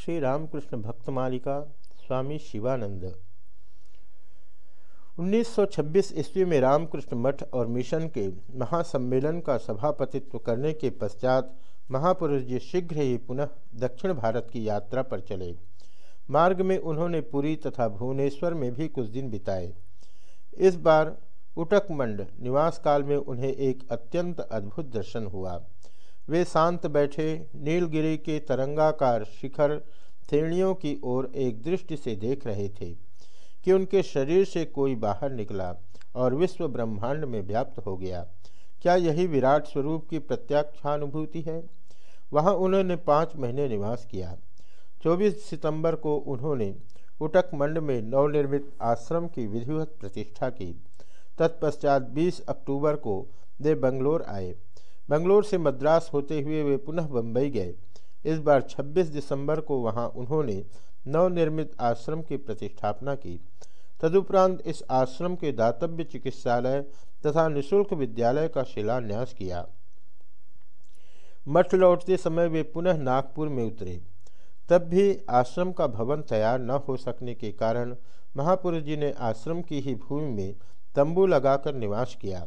श्री रामकृष्ण भक्तमालिका स्वामी शिवानंद। 1926 ईस्वी में रामकृष्ण मठ और मिशन के महासम्मेलन का सभापतित्व करने के पश्चात महापुरुष जी शीघ्र ही पुनः दक्षिण भारत की यात्रा पर चले। मार्ग में उन्होंने पुरी तथा भुवनेश्वर में भी कुछ दिन बिताए। इस बार उटकमंड निवास काल में उन्हें एक अत्यंत अद्भुत दर्शन हुआ। वे शांत बैठे नीलगिरी के तरंगाकार शिखर श्रेणियों की ओर एक दृष्टि से देख रहे थे कि उनके शरीर से कोई बाहर निकला और विश्व ब्रह्मांड में व्याप्त हो गया। क्या यही विराट स्वरूप की प्रत्यक्षानुभूति है? वहाँ उन्होंने पाँच महीने निवास किया। 24 सितंबर को उन्होंने उटकमंड में नवनिर्मित आश्रम की विधिवत प्रतिष्ठा की। तत्पश्चात 20 अक्टूबर को वे बंगलोर आए। बंगलोर से मद्रास होते हुए वे पुनः बम्बई गए। इस बार 26 दिसंबर को वहाँ उन्होंने नवनिर्मित आश्रम की प्रतिष्ठापना की। तदुपरांत इस आश्रम के दातव्य चिकित्सालय तथा निशुल्क विद्यालय का शिलान्यास किया। मठ लौटते समय वे पुनः नागपुर में उतरे। तब भी आश्रम का भवन तैयार न हो सकने के कारण महापुरुष जी ने आश्रम की ही भूमि में तंबू लगाकर निवास किया।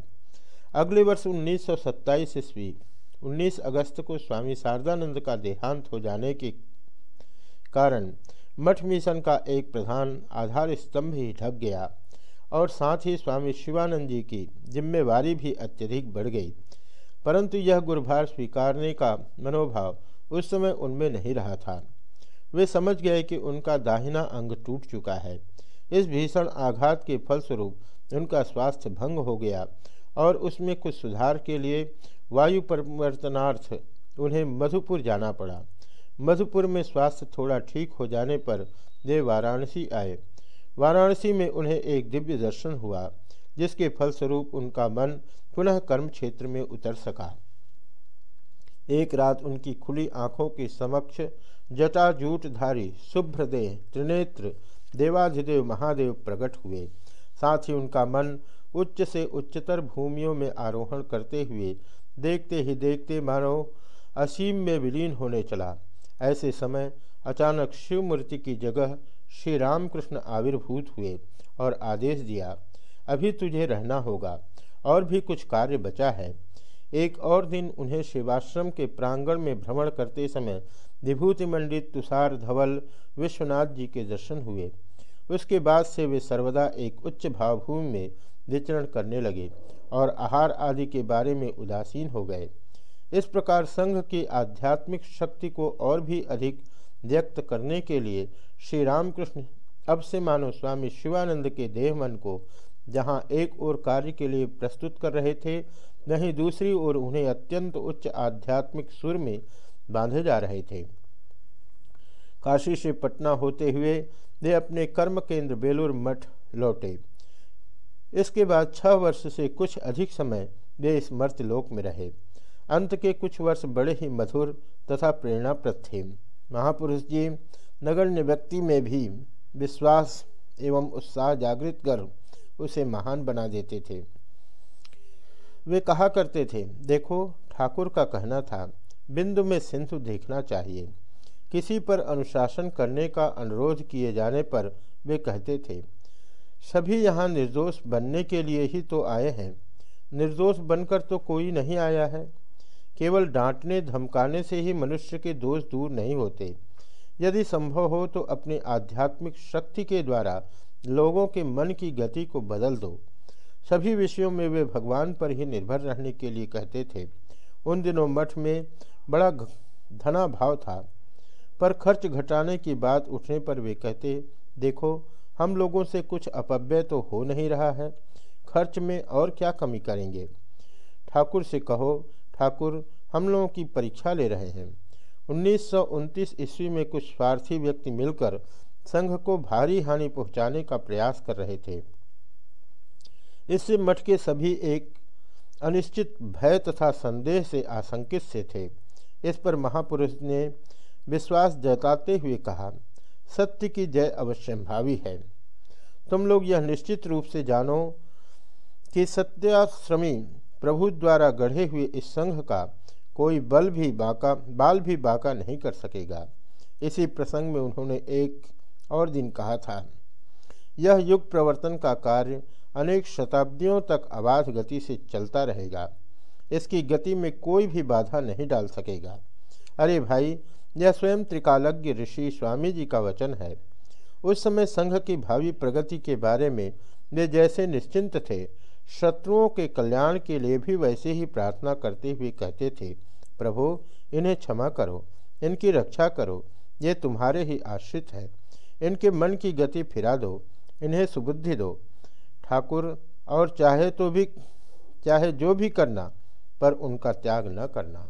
अगले वर्ष उन्नीस सौ सत्ताईस ईस्वी, उन्नीस अगस्त को स्वामी शारदानंद का देहांत हो जाने के कारण मठ मिशन का एक प्रधान आधार स्तंभ ही ढक गया और साथ ही स्वामी शिवानंद जी की जिम्मेवारी भी अत्यधिक बढ़ गई। परंतु यह गुरुभार स्वीकारने का मनोभाव उस समय उनमें नहीं रहा था। वे समझ गए कि उनका दाहिना अंग टूट चुका है। इस भीषण आघात के फलस्वरूप उनका स्वास्थ्य भंग हो गया और उसमें कुछ सुधार के लिए वायु परिवर्तनार्थ उन्हें मधुपुर जाना पड़ा। मधुपुर में स्वास्थ्य थोड़ा ठीक हो जाने पर वे वाराणसी आए। वाराणसी में उन्हें एक दिव्य दर्शन हुआ, जिसके फलस्वरूप उनका मन पुनः कर्म क्षेत्र में उतर सका। एक रात उनकी खुली आँखों के समक्ष जटाजूटधारी शुभ्रदेह त्रिनेत्र देवाधिदेव महादेव प्रकट हुए। साथ ही उनका मन उच्च से उच्चतर भूमियों में आरोहण करते हुए देखते ही देखते मानो असीम में विलीन होने चला। ऐसे समय अचानक शिव मूर्ति की जगह श्री रामकृष्ण आविर्भूत हुए और आदेश दिया, अभी तुझे रहना होगा, और भी कुछ कार्य बचा है। एक और दिन उन्हें शिवाश्रम के प्रांगण में भ्रमण करते समय विभूति मंडित तुषार धवल विश्वनाथ जी के दर्शन हुए। उसके बाद से वे सर्वदा एक उच्च भावभूमि में विचरण करने लगे और आहार आदि के बारे में उदासीन हो गए। इस प्रकार संघ की आध्यात्मिक शक्ति को और भी अधिक व्यक्त करने के लिए श्री रामकृष्ण अब से मानो स्वामी शिवानंद के देह मन को जहाँ एक ओर कार्य के लिए प्रस्तुत कर रहे थे, वहीं दूसरी ओर उन्हें अत्यंत उच्च आध्यात्मिक सुर में बांधे जा रहे थे। काशी से पटना होते हुए वे अपने कर्म केंद्र बेलूर मठ लौटे। इसके बाद छह वर्ष से कुछ अधिक समय वे इस मर्तलोक में रहे। अंत के कुछ वर्ष बड़े ही मधुर तथा प्रेरणाप्रद थे। महापुरुष जी नगर निव्यक्ति में भी विश्वास एवं उत्साह जागृत कर उसे महान बना देते थे। वे कहा करते थे, देखो, ठाकुर का कहना था, बिंदु में सिंधु देखना चाहिए। किसी पर अनुशासन करने का अनुरोध किए जाने पर वे कहते थे, सभी यहाँ निर्दोष बनने के लिए ही तो आए हैं। निर्दोष बनकर तो कोई नहीं आया है। केवल डांटने, धमकाने से ही मनुष्य के दोष दूर नहीं होते। यदि संभव हो तो अपनी आध्यात्मिक शक्ति के द्वारा लोगों के मन की गति को बदल दो। सभी विषयों में वे भगवान पर ही निर्भर रहने के लिए कहते थे। उन दिनों मठ में बड़ा धना भाव था। पर खर्च घटाने की बात उठने पर वे कहते, देखो, हम लोगों से कुछ अपव्यय तो हो नहीं रहा है। खर्च में और क्या कमी करेंगे? ठाकुर से कहो, ठाकुर, हम लोगों की परीक्षा ले रहे हैं। उन्नीस सौ उनतीस ईस्वी में कुछ स्वार्थी व्यक्ति मिलकर संघ को भारी हानि पहुँचाने का प्रयास कर रहे थे। इससे मठ के सभी एक अनिश्चित भय तथा संदेह से आशंकित से थे। इस पर महापुरुष ने विश्वास जताते हुए कहा, सत्य की जय अवश्य भावी है। तुम लोग यह निश्चित रूप से जानो कि सत्याश्रमी प्रभु द्वारा गढ़े हुए इस संघ का कोई बल भी बाका, बाल भी बाका नहीं कर सकेगा। इसी प्रसंग में उन्होंने एक और दिन कहा था, यह युग प्रवर्तन का कार्य अनेक शताब्दियों तक अबाध गति से चलता रहेगा। इसकी गति में कोई भी बाधा नहीं डाल सकेगा। अरे भाई यह स्वयं त्रिकालज्ञ ऋषि स्वामी जी का वचन है। उस समय संघ की भावी प्रगति के बारे में वे जैसे निश्चिंत थे, शत्रुओं के कल्याण के लिए भी वैसे ही प्रार्थना करते हुए कहते थे, प्रभु, इन्हें क्षमा करो, इनकी रक्षा करो, ये तुम्हारे ही आश्रित है। इनके मन की गति फिरा दो, इन्हें सुबुद्धि दो। ठाकुर, और चाहे तो भी, चाहे जो भी करना, पर उनका त्याग न करना।